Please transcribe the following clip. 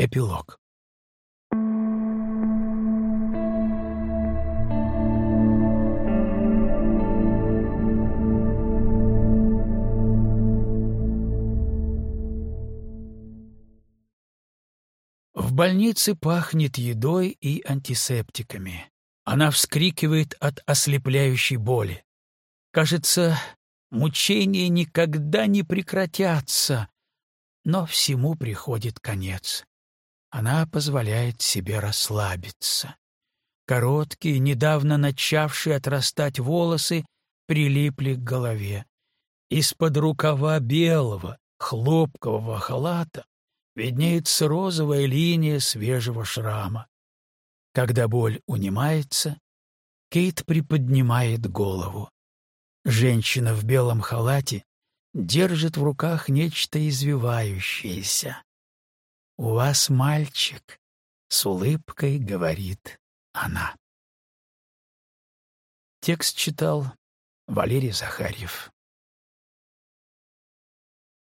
Эпилог. В больнице пахнет едой и антисептиками. Она вскрикивает от ослепляющей боли. Кажется, мучения никогда не прекратятся, но всему приходит конец. Она позволяет себе расслабиться. Короткие, недавно начавшие отрастать волосы прилипли к голове. Из-под рукава белого, хлопкового халата виднеется розовая линия свежего шрама. Когда боль унимается, Кейт приподнимает голову. Женщина в белом халате держит в руках нечто извивающееся. «У вас мальчик», — с улыбкой говорит она. Текст читал Валерий Захарьев.